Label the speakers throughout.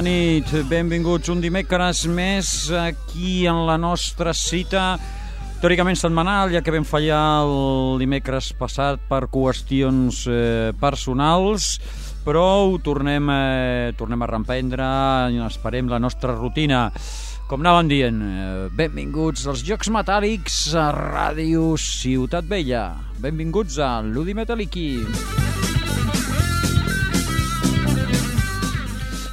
Speaker 1: Bona nit, benvinguts un dimecres més aquí en la nostra cita teòricament setmanal, ja que vam fallar el dimecres passat per qüestions eh, personals, però ho tornem, eh, tornem a reemprendre i esperem la nostra rutina. Com anàvem dient, eh, benvinguts als Jocs Metàl·lics a Ràdio Ciutat Vella. Benvinguts a l'Udi Metalliqui.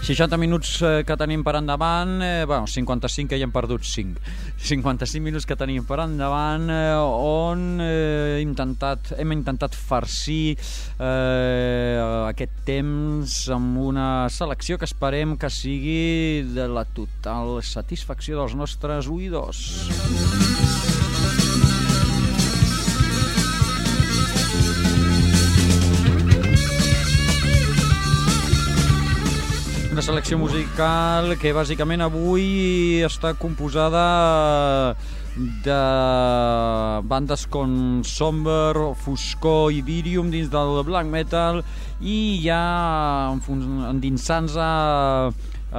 Speaker 1: 60 minuts eh, que tenim per endavant, eh, bueno, 55 que ja hem perdut 5. 55 minuts que tenim per endavant eh, on eh, intentat, hem intentat farcir eh, aquest temps amb una selecció que esperem que sigui de la total satisfacció dels nostres oïdors. Una selecció musical que bàsicament avui està composada de bandes com Somber, Foscor i Virium dins del black metal i ja endinsant-se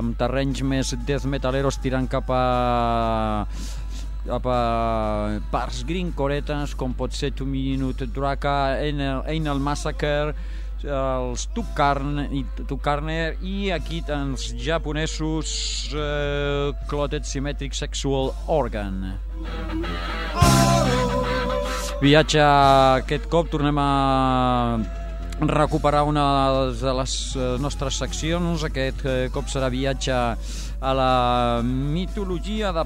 Speaker 1: amb terrenys més death metaleros tirant cap a cap a parts grincoretes com pot ser Two Minute Draka, Anal Massacre els Tukarn i Tukarner i aquí els japonesos eh, Clotted Symmetric Sexual Organ. Viatge aquest cop tornem a recuperar una de les nostres seccions. Aquest cop serà viatge a la mitologia de,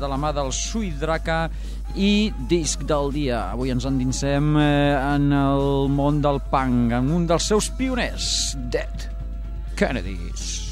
Speaker 1: de la mà del Suidraka i disc del dia. Avui ens endinsem eh, en el món del punk, en un dels seus pioners, Dead Kennedys.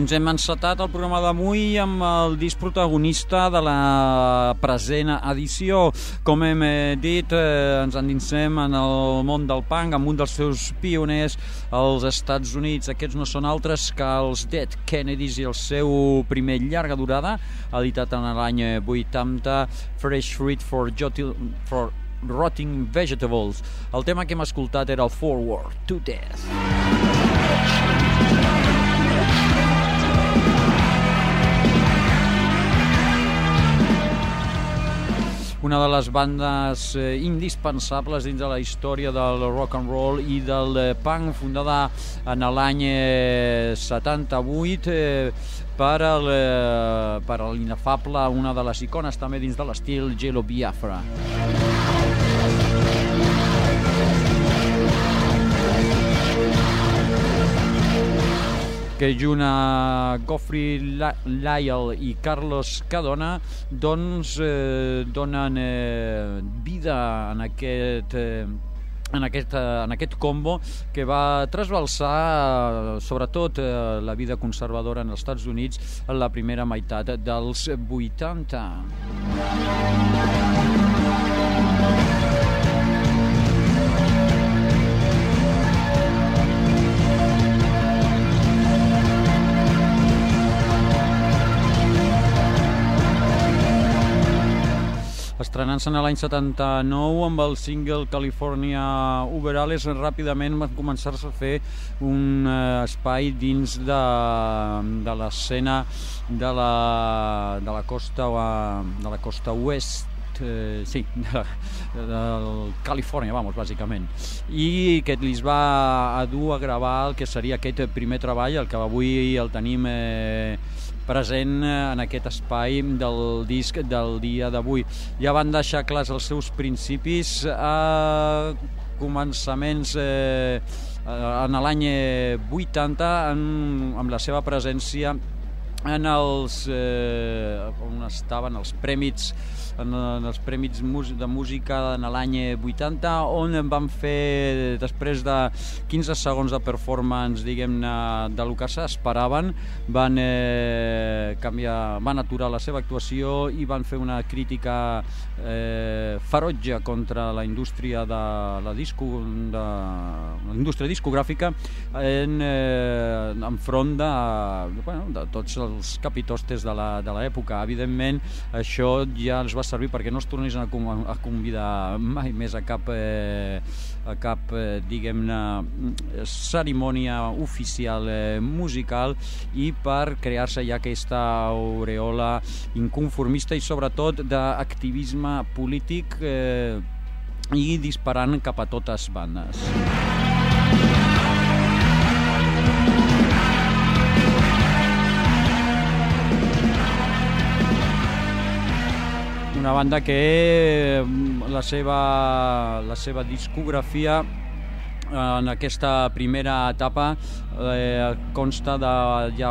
Speaker 1: Doncs hem encetat el programa d'avui amb el disc protagonista de la present edició. Com hem eh, dit, eh, ens endinsem en el món del punk amb un dels seus pioners als Estats Units. Aquests no són altres que els Dead Kennedys i el seu primer llarga durada, editat en l'any 80, Fresh Fruit for, Jotil, for Rotting Vegetables. El tema que hem escoltat era el Forward to Death. Una de les bandes eh, indispensables dins de la història del rock and roll i del eh, punk, fundada en l'any eh, 78 eh, per al, eh, per l'inefable, una de les icones també dins de l'estil Gelo Biafra. Que junt a Goffrey Lyle i Carlos Cadona doncs eh, donen eh, vida en aquest eh, en aquest, en aquest combo que va trasbalsar sobretot eh, la vida conservadora en els Estats Units en la primera meitat dels 80. Estrenant-se en l'any 79 amb el single California Overalls ràpidament van començar-se a fer un eh, espai dins de, de l'escena de, la, de la costa de la costa oest eh, sí, de, del Califòrnia, vamos, bàsicament. I que li va a dur a gravar el que seria aquest primer treball, el que avui el tenim eh, present en aquest espai del disc del dia d'avui. Ja van deixar clars els seus principis a començaments eh, en l'any 80 en, amb la seva presència en els eh, on estaven els prèmits en, en els Premis de Música en l'any 80, on van fer, després de 15 segons de performance, diguem-ne, de lo que s'esperaven, van eh, canviar, van aturar la seva actuació i van fer una crítica eh, ferotge contra la indústria de la disco, de la indústria discogràfica en, eh, enfront de, bueno, de tots els capitostes de l'època. Evidentment, això ja els va servir perquè no es tornessin a, a convidar mai més a cap, eh, a cap eh, diguem-ne, cerimònia oficial eh, musical i per crear-se ja aquesta aureola inconformista i sobretot d'activisme polític eh, i disparant cap a totes bandes. Una banda que mm, la seva, la seva discografia en aquesta primera etapa eh, consta de ja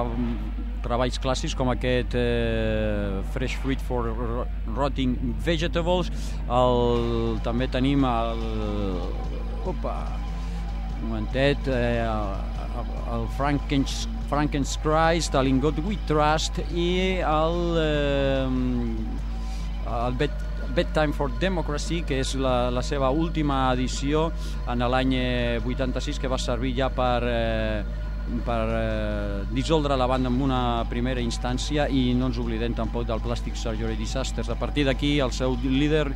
Speaker 1: treballs clàssics com aquest eh, Fresh Fruit for Rotting Vegetables el, també tenim el opa, un momentet eh, el, el Franken's, Franken's Christ, l'Ingot We Trust i el eh, el Bed, Bedtime for Democracy, que és la, la seva última edició en l'any 86, que va servir ja per, eh, per eh, dissoldre la banda en una primera instància i no ens oblidem tampoc del Plastic Surgery Disasters. A partir d'aquí, el seu líder,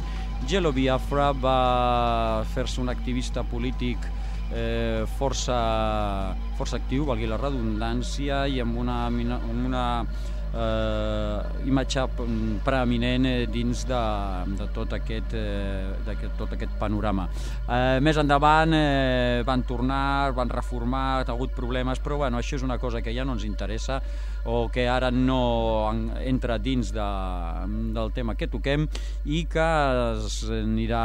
Speaker 1: Gelo Biafra, va fer-se un activista polític eh, força, força actiu, valgui la redundància, i amb una, amb una eh, imatge preeminent eh, dins de, de tot, aquest, eh, de tot aquest panorama. Eh, més endavant eh, van tornar, van reformar, ha hagut problemes, però bueno, això és una cosa que ja no ens interessa o que ara no entra dins de, del tema que toquem i que es anirà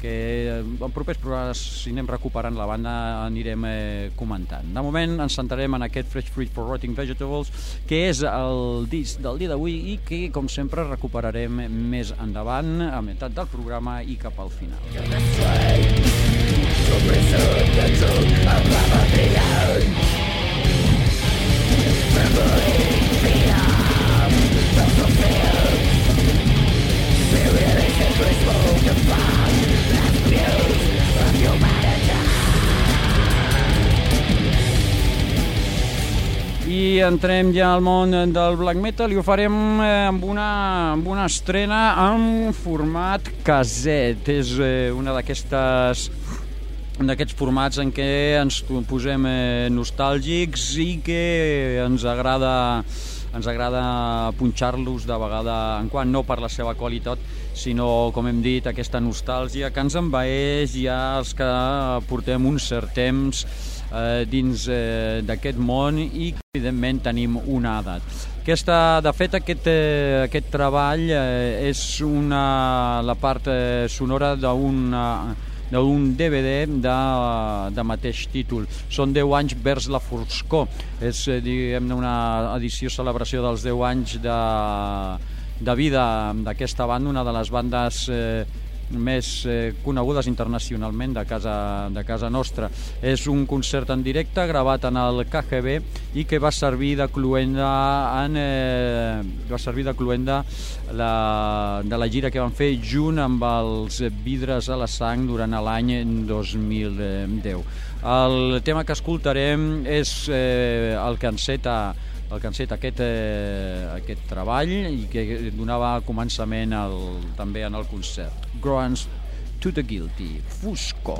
Speaker 1: que eh, en propers programes, si anem recuperant la banda, anirem eh, comentant. De moment ens centrarem en aquest Fresh Fruit for Rotting Vegetables, que és el disc del dia d'avui i que, com sempre, recuperarem més endavant, a meitat del programa i cap al final. To preserve i entrem ja al món del black metal i ho farem eh, amb una, amb una estrena en format caset. És eh, una d'aquestes d'aquests formats en què ens posem eh, nostàlgics i que ens agrada ens agrada punxar-los de vegada en quan, no per la seva qualitat, sinó, com hem dit, aquesta nostàlgia que ens envaeix ja els que portem un cert temps eh, dins eh, d'aquest món i evidentment tenim una edat. Aquesta, de fet, aquest, eh, aquest treball eh, és una, la part eh, sonora d'un DVD de, de mateix títol. Són 10 anys vers la foscor. És, eh, diguem una edició celebració dels 10 anys de, de vida d'aquesta banda, una de les bandes eh, més eh, conegudes internacionalment de casa, de casa nostra. És un concert en directe gravat en el KGB i que va servir de cluenda en, eh, va servir de cluenda la, de la gira que van fer junt amb els vidres a la sang durant l'any 2010. El tema que escoltarem és eh, el que enceta el que enceta aquest, eh, aquest treball i que donava començament al, també en el concert. Groans to the Guilty, Fusco.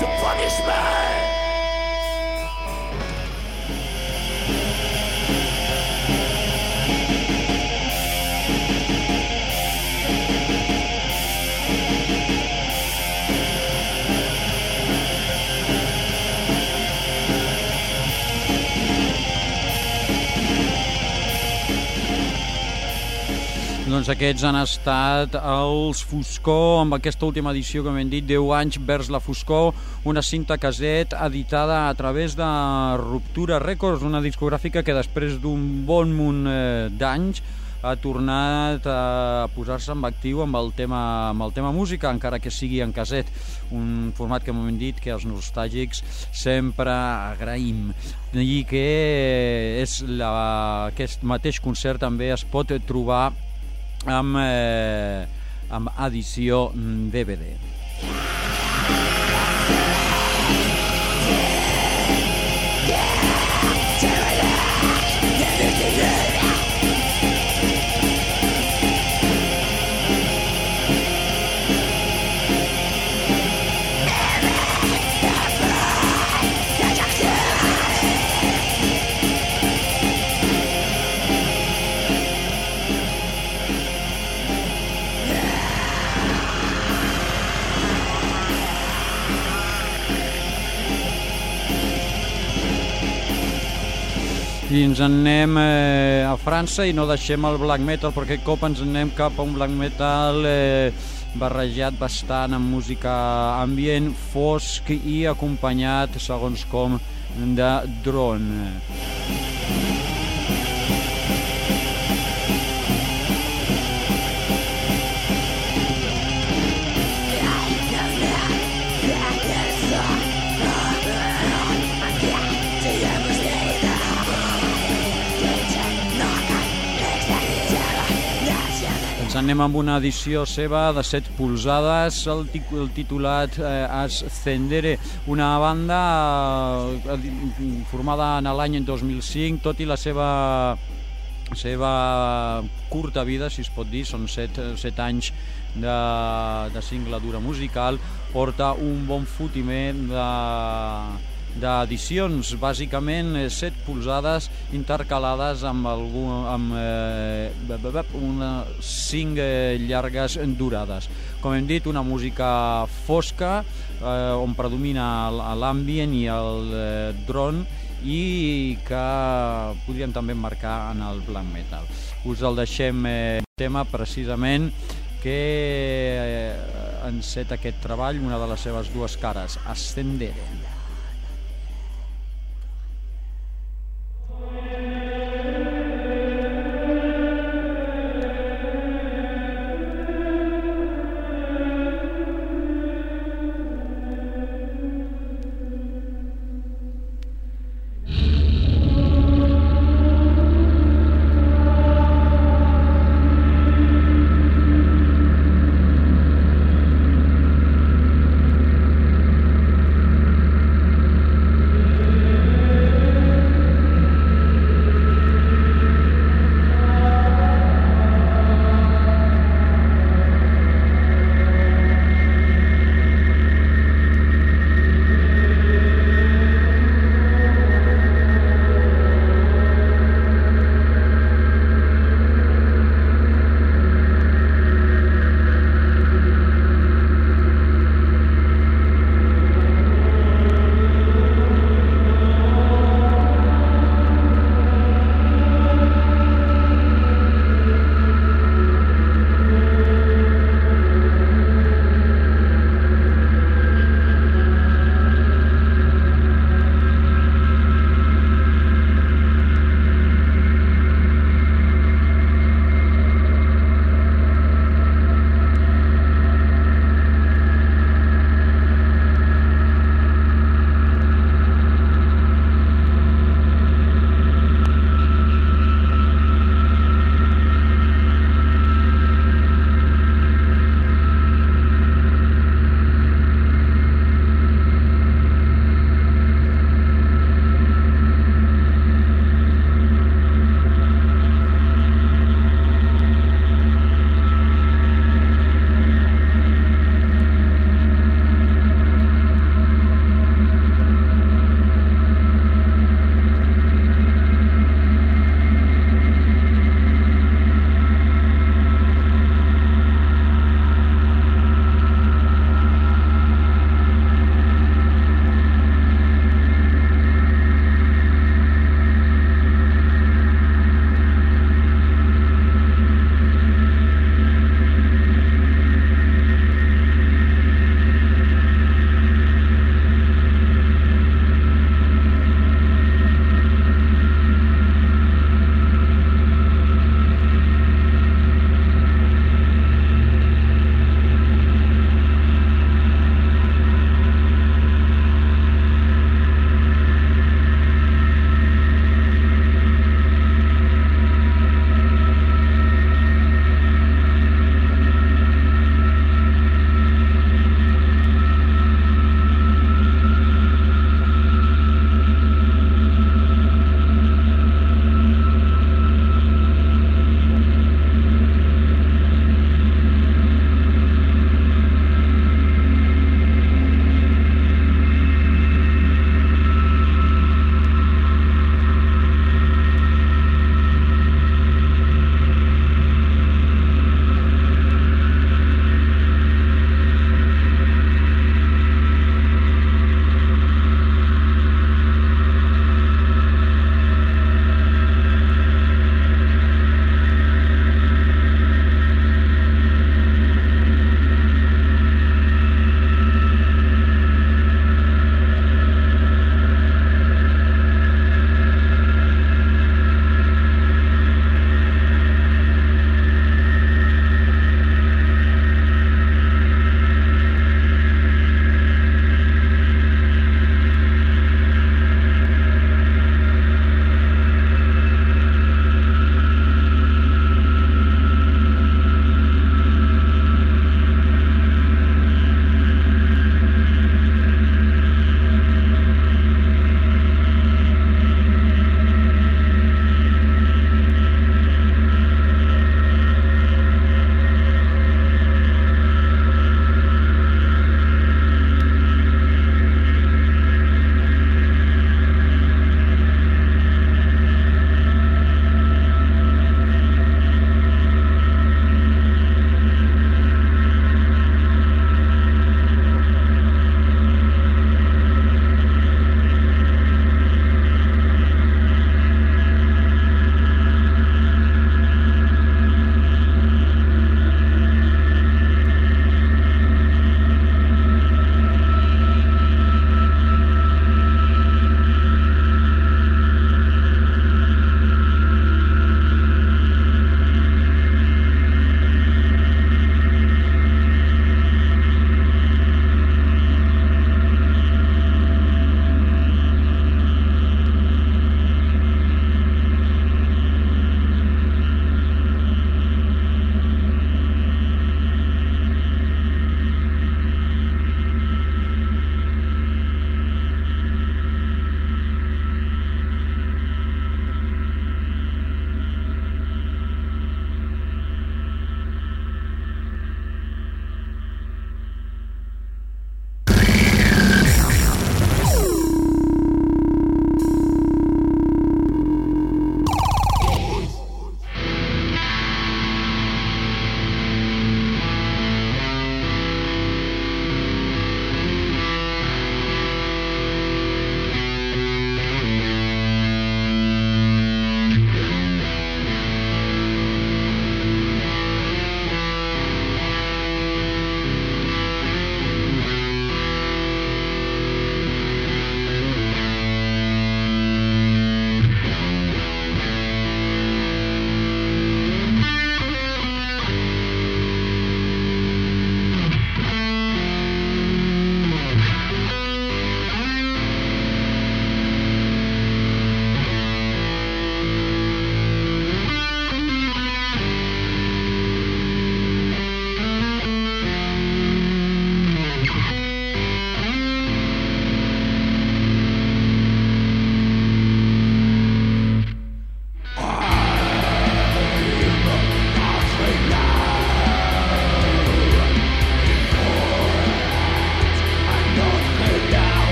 Speaker 1: the punishment. Doncs aquests han estat els Foscor, amb aquesta última edició que hem dit, 10 anys vers la Foscor, una cinta caset editada a través de Ruptura Records, una discogràfica que després d'un bon munt eh, d'anys ha tornat a posar-se en actiu amb el, tema, amb el tema música, encara que sigui en caset, un format que hem dit que els nostàlgics sempre agraïm. I que és la, aquest mateix concert també es pot trobar amb, eh, amb edició DVD. I ens en anem eh, a França i no deixem el black metal perquè aquest cop ens en anem cap a un black metal eh, barrejat bastant amb música ambient, fosc i acompanyat, segons com, de drone. Anem amb una edició seva de 7 polzades, el, el titulat eh, Ascendere, una banda eh, formada en l'any 2005, tot i la seva seva curta vida, si es pot dir, són 7, 7 anys de, de singladura musical, porta un bon fotiment de, d'edicions, bàsicament 7 polzades intercalades amb, algun, amb eh, una 5 eh, llargues durades. Com hem dit, una música fosca eh, on predomina l'ambient i el eh, dron i que podríem també marcar en el black metal. Us el deixem eh, tema precisament que eh, enceta aquest treball, una de les seves dues cares, Ascendere.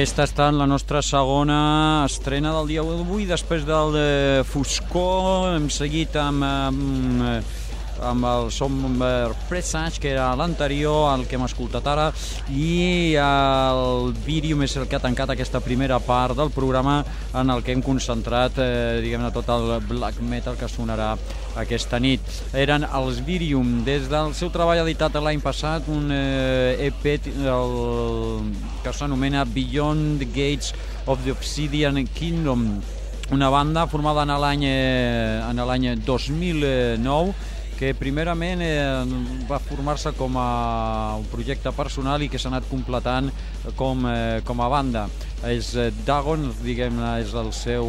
Speaker 1: Aquesta està en la nostra segona estrena del dia d'avui, després del eh, Foscor, hem seguit amb, amb, amb el Somber Presage, que era l'anterior, el que hem escoltat ara, i el vídeo és el que ha tancat aquesta primera part del programa en el que hem concentrat, eh, diguem-ne, tot el black metal que sonarà aquesta nit. Eren els Virium, des del seu treball editat l'any passat, un eh, EP el, que s'anomena Beyond Gates of the Obsidian Kingdom, una banda formada en l'any eh, en l'any 2009 que primerament eh, va formar-se com a un projecte personal i que s'ha anat completant com, eh, com a banda. És eh, Dagon, diguem-ne, és el seu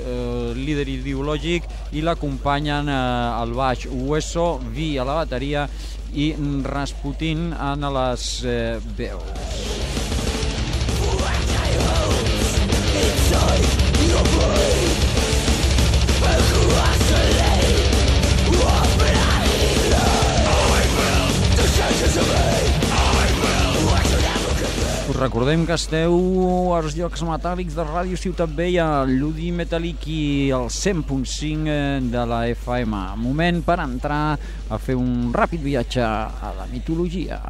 Speaker 1: eh, líder ideològic i l'acompanyen al baix Hueso, Vi a la bateria i Rasputin en les eh, veus. Recordem que esteu als llocs metàl·lics de Ràdio Ciutat Vella, l'Udi Metàl·lic i el 100.5 de la FM. Moment per entrar a fer un ràpid viatge a la mitologia.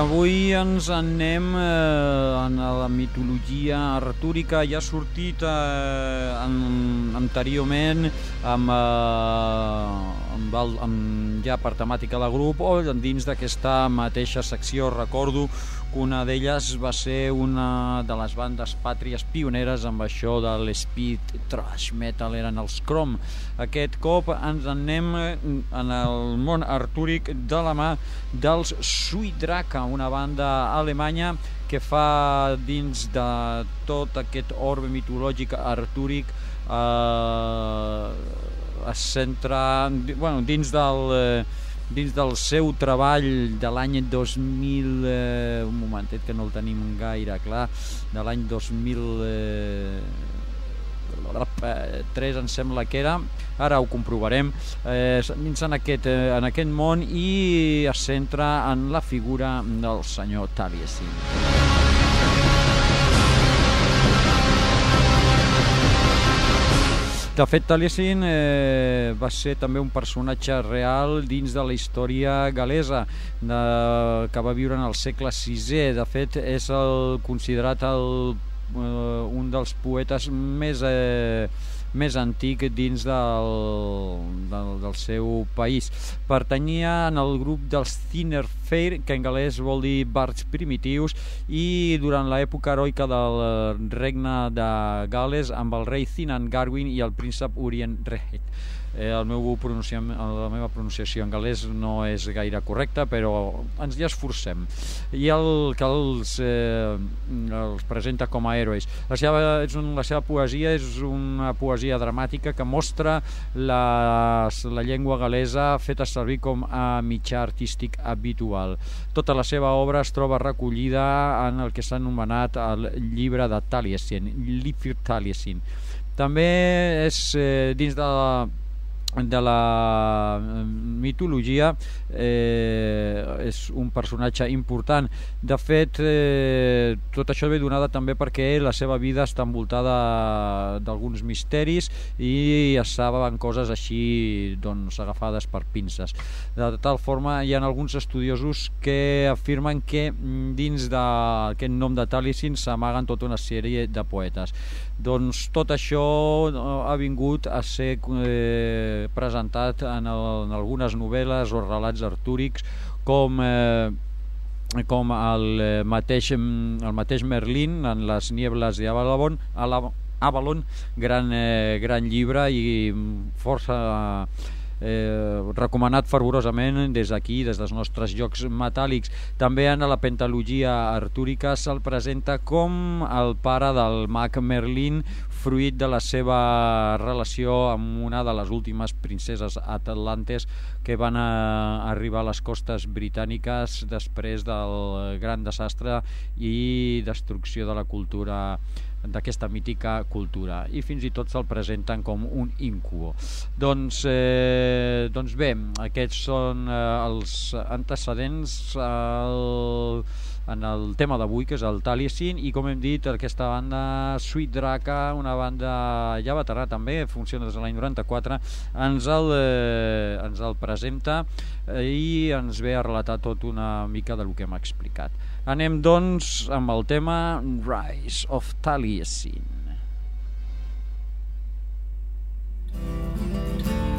Speaker 1: Avui ens anem eh, en la mitologia artúrica. Ja ha sortit eh, en, anteriorment amb, eh, amb, el, amb, ja per temàtica de grup o dins d'aquesta mateixa secció. Recordo una d'elles va ser una de les bandes pàtries pioneres amb això de l'speed thrash metal, eren els Chrome. Aquest cop ens anem en el món artúric de la mà dels Suidraka, una banda alemanya que fa dins de tot aquest orbe mitològic artúric eh, es centra bueno, dins del eh, dins del seu treball de l'any 2000 eh, un momentet que no el tenim gaire clar de l'any 2000 eh, 3 em sembla que era. Ara ho comprovarem. Eh, dins en aquest, eh, en aquest món i es centra en la figura del senyor Taliesin De fet, Taliesin eh, va ser també un personatge real dins de la història galesa de, que va viure en el segle VI. De fet, és el, considerat el, eh, un dels poetes més... Eh, més antic dins del, del, del seu país. Pertanyia en el grup dels Thinner Fair, que en galès vol dir bards primitius, i durant l'època heroica del regne de Gales amb el rei Thinan Garwin i el príncep Urien Rehet eh, el meu la meva pronunciació en galès no és gaire correcta però ens hi esforcem. I el que els, eh, els presenta com a herois la seva, és un, la seva poesia és una poesia dramàtica que mostra la, la llengua galesa feta servir com a mitjà artístic habitual. Tota la seva obra es troba recollida en el que s'ha anomenat el llibre de Taliesin Lifir Taliesin. També és eh, dins de la de la mitologia eh, és un personatge important. De fet eh, tot això ve donada també perquè la seva vida està envoltada d'alguns misteris i es saben coses així doncs agafades per pinces. De tal forma hi ha alguns estudiosos que afirmen que dins d'aquest nom de Talisin s'amaguen tota una sèrie de poetes. Doncs tot això ha vingut a ser eh, presentat en, el, en algunes novel·les o relats artúrics com eh, com el eh, mateix, el mateix Merlín en les niebles d'Avalon Avalon, gran, eh, gran llibre i força eh, recomanat fervorosament des d'aquí, des dels nostres jocs metàl·lics. També en la pentalogia artúrica se'l presenta com el pare del mag Merlin, fruit de la seva relació amb una de les últimes princeses atlantes que van a arribar a les costes britàniques després del gran desastre i destrucció de la cultura d'aquesta mítica cultura. I fins i tot se'l presenten com un incubo. Doncs, eh, doncs bé, aquests són eh, els antecedents el, en el tema d'avui que és el Taliesin i com hem dit aquesta banda Sweet Draka una banda ja veterà també funciona des de l'any 94 ens el, eh, ens el presenta eh, i ens ve a relatar tot una mica del que hem explicat Anem, doncs, amb el tema Rise of Taliesin.
Speaker 2: I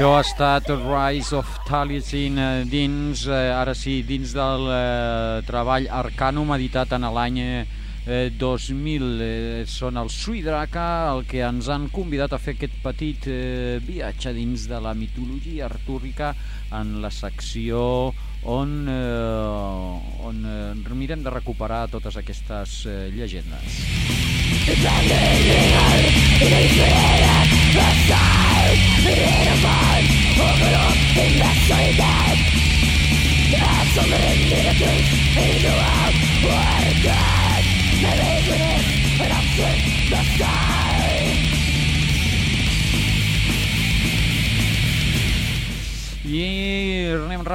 Speaker 1: Això ha estat Rise of Taliesin eh, dins, eh, ara sí, dins del eh, treball Arcanum editat en l'any eh, 2000. Eh, són els Suidraca el que ens han convidat a fer aquest petit viatge dins de la mitologia artúrica en la secció on, on mirem de recuperar totes aquestes llegendes. I anem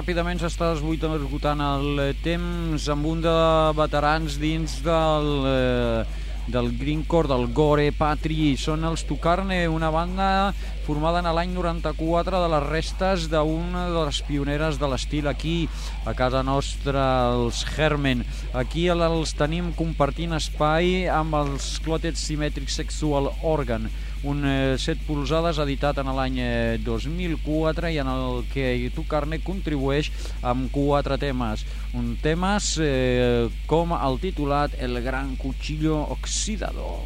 Speaker 1: ràpidament, s'està esgotant el temps amb un de veterans dins del, eh, del Greencore, del Gore Patri. Són els Tucarne, una banda formada en l'any 94 de les restes d'una de les pioneres de l'estil aquí, a casa nostra, els Hermen. Aquí els tenim compartint espai amb els Clotet Symmetric Sexual Organ, un eh, 7 polzades editat en l'any eh, 2004 i en el que Tucarne contribueix amb quatre temes. Un temes eh, com el titulat El gran cuchillo oxidador.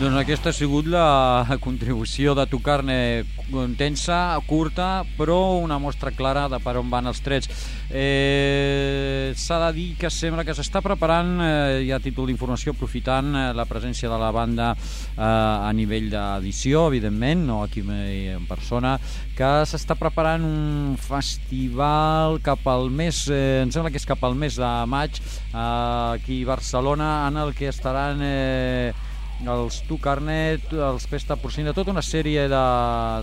Speaker 1: Doncs aquesta ha sigut la contribució de tocar-ne tensa, curta, però una mostra clara de per on van els trets. Eh, S'ha de dir que sembla que s'està preparant, eh, ja a títol d'informació, aprofitant eh, la presència de la banda eh, a nivell d'edició, evidentment, no aquí en persona, que s'està preparant un festival cap al mes, eh, em sembla que és cap al mes de maig, eh, aquí a Barcelona, en el que estaran... Eh, els Tucarnet, els Pesta Porcina, tota una sèrie de,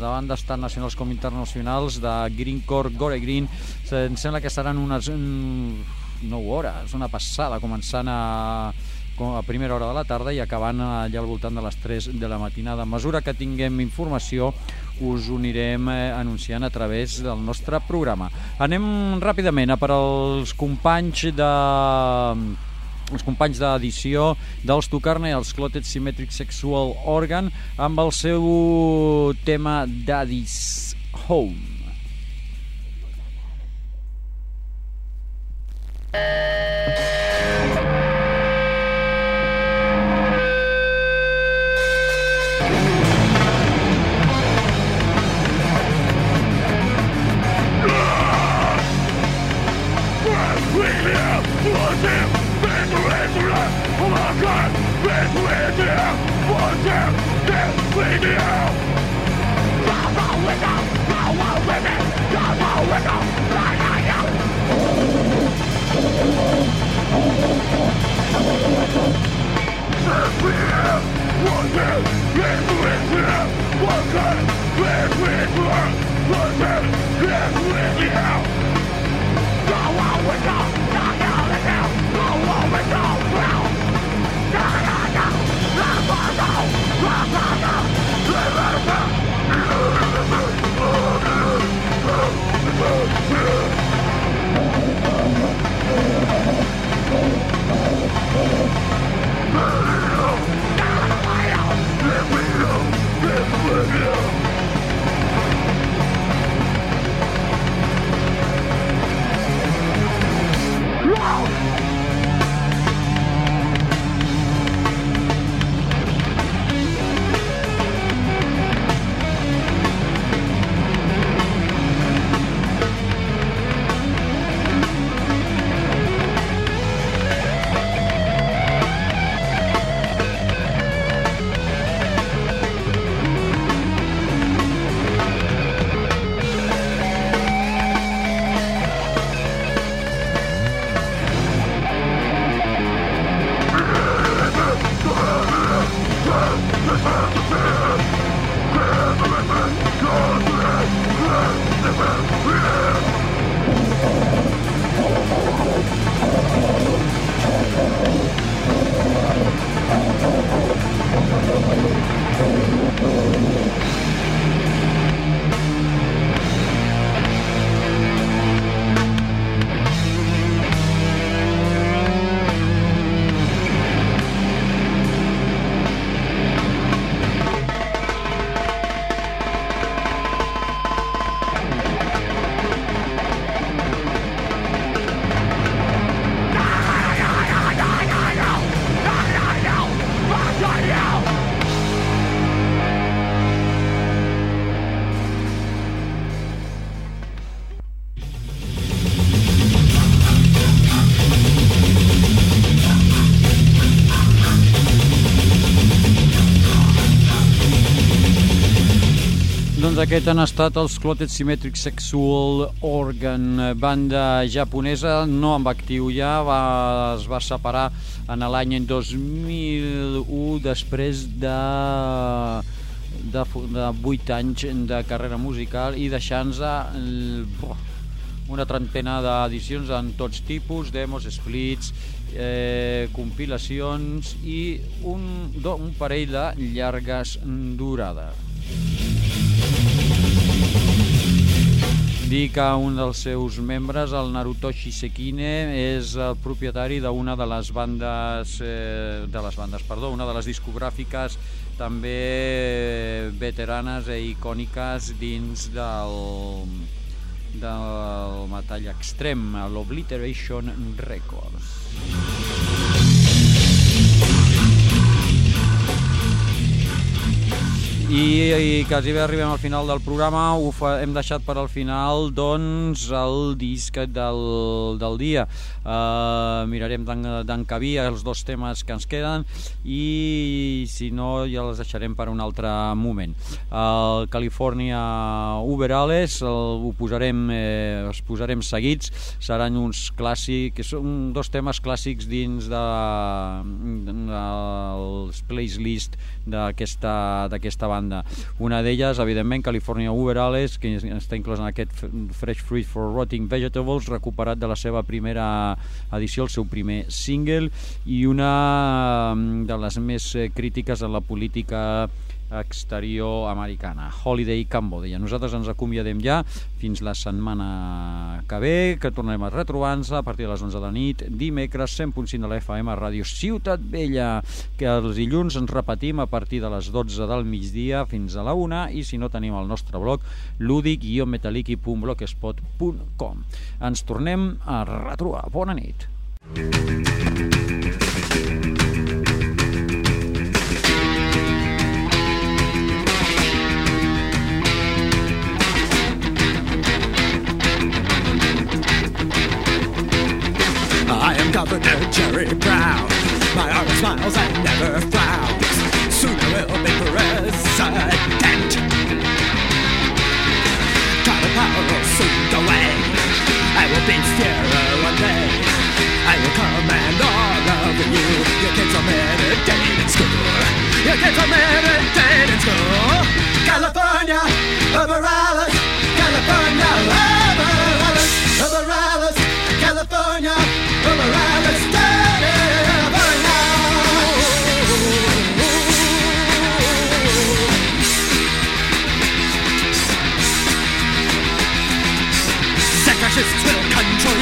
Speaker 1: de bandes tant nacionals com internacionals, de Greencore, Gore Green, em sembla que seran unes un, 9 hores, una passada, començant a, a primera hora de la tarda i acabant allà al voltant de les 3 de la matinada. A mesura que tinguem informació us ho anirem eh, anunciant a través del nostre programa. Anem ràpidament a per als companys de els companys d'edició dels Tucarne, els Clotet Symmetric Sexual Organ, amb el seu tema Daddy's Home.
Speaker 3: Thank you.
Speaker 1: God is with you, for him is with you. Power with us, power with it, power with us, like I am. If we have one him is with you, for God is with you, for him is with you. Power with us, like I am, power with us. Doncs aquest han estat els Clotted Symmetric Sexual Organ, banda japonesa, no amb actiu ja, va, es va separar en l'any 2001 després de, de, de 8 anys de carrera musical i deixant-nos una trentena d'edicions en tots tipus, demos, splits, eh, compilacions i un, do, un parell de llargues durades. Que un dels seus membres, el Narutoshi Sekine, és el propietari d'una de les bandes, eh, de les bandes, perdó, una de les discogràfiques també veteranes i icòniques dins del, del metall extrem, l'Obliteration Records. I, i quasi bé arribem al final del programa, ho fa, hem deixat per al final doncs el disc del, del dia. Uh, mirarem d'en- d'encabir els dos temes que ens queden i si no ja els deixarem per un altre moment. El California Uberales el, ho posarem, eh, els posarem seguits, seran uns clàssics, són dos temes clàssics dins de, dels playlist d'aquesta d'aquesta banda. Una d'elles, evidentment, California Uberales, que està inclòs en aquest Fresh Fruit for Rotting Vegetables, recuperat de la seva primera edició, el seu primer single, i una mm, de les més eh, crítiques a la política exterior americana, Holiday Cambodia. Nosaltres ens acomiadem ja fins la setmana que ve, que tornarem a retrobar-nos a partir de les 11 de la nit, dimecres, 100.5 de la FM, Ràdio Ciutat Vella, que els dilluns ens repetim a partir de les 12 del migdia fins a la 1 i si no tenim el nostre blog ludic-metalliqui.blogspot.com Ens tornem a retrobar. Bona nit.
Speaker 4: I am Governor Jerry Brown. My arm smiles and never frowns. Soon I will be president. Color power will soon away. I will be steerer one day. I will command all of you. You kids are meditate in school. You kids are meditate in school. California, over Alice. California,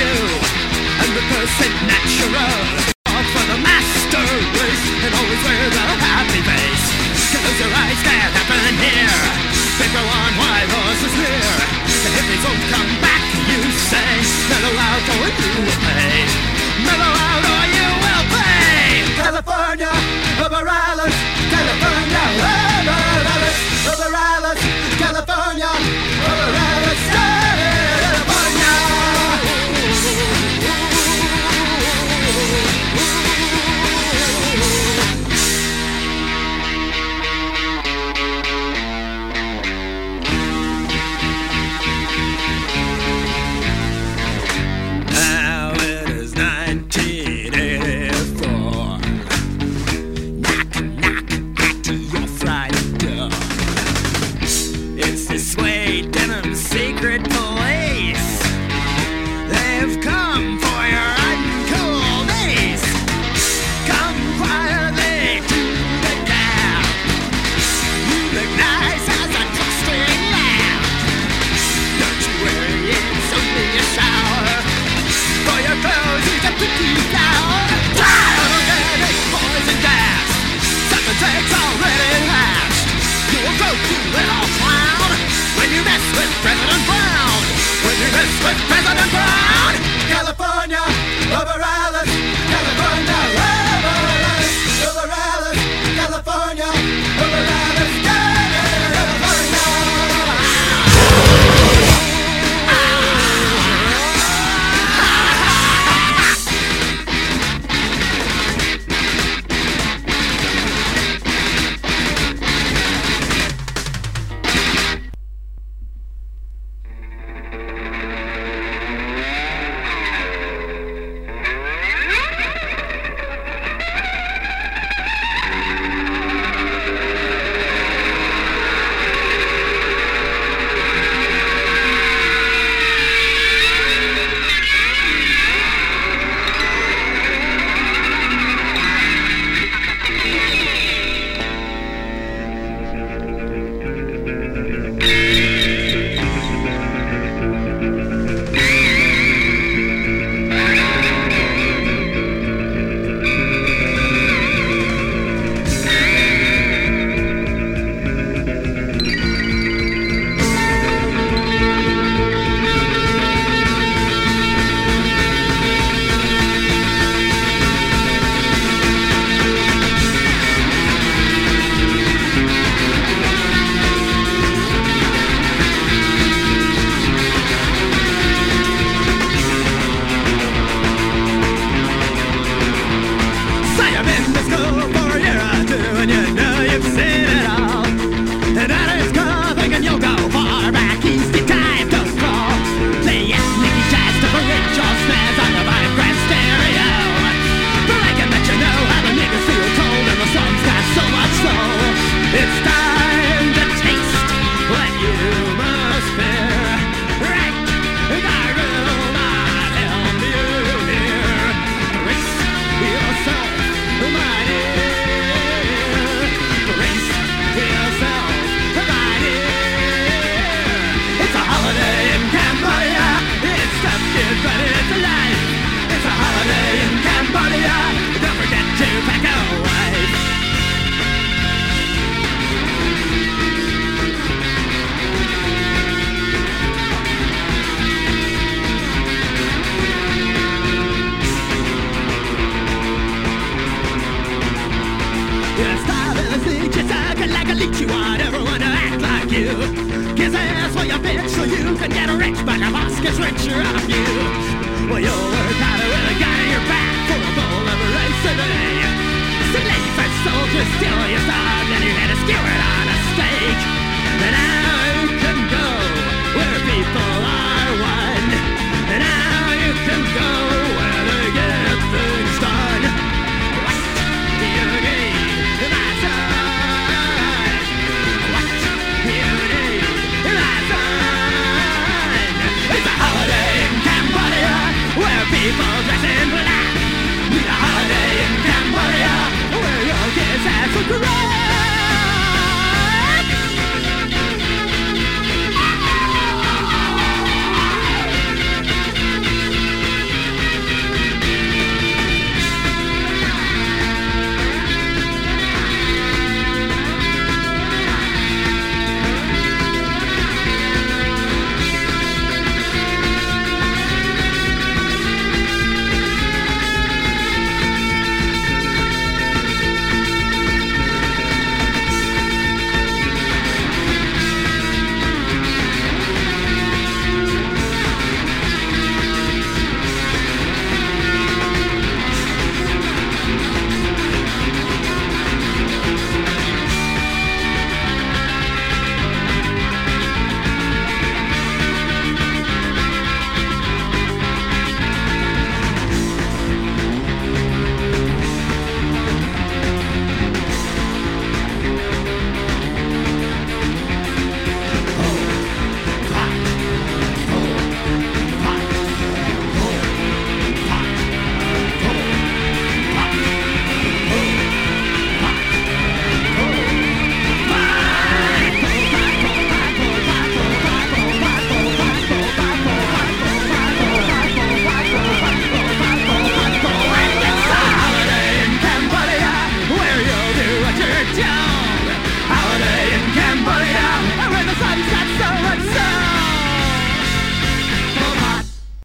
Speaker 4: and reverse it natural. For the and always wear the happy face. Eyes, can't happen here. On horses. The won't come back, you say. Or you will pay. Or you will pay. California, over Alice. California, over Alice. Over Alice.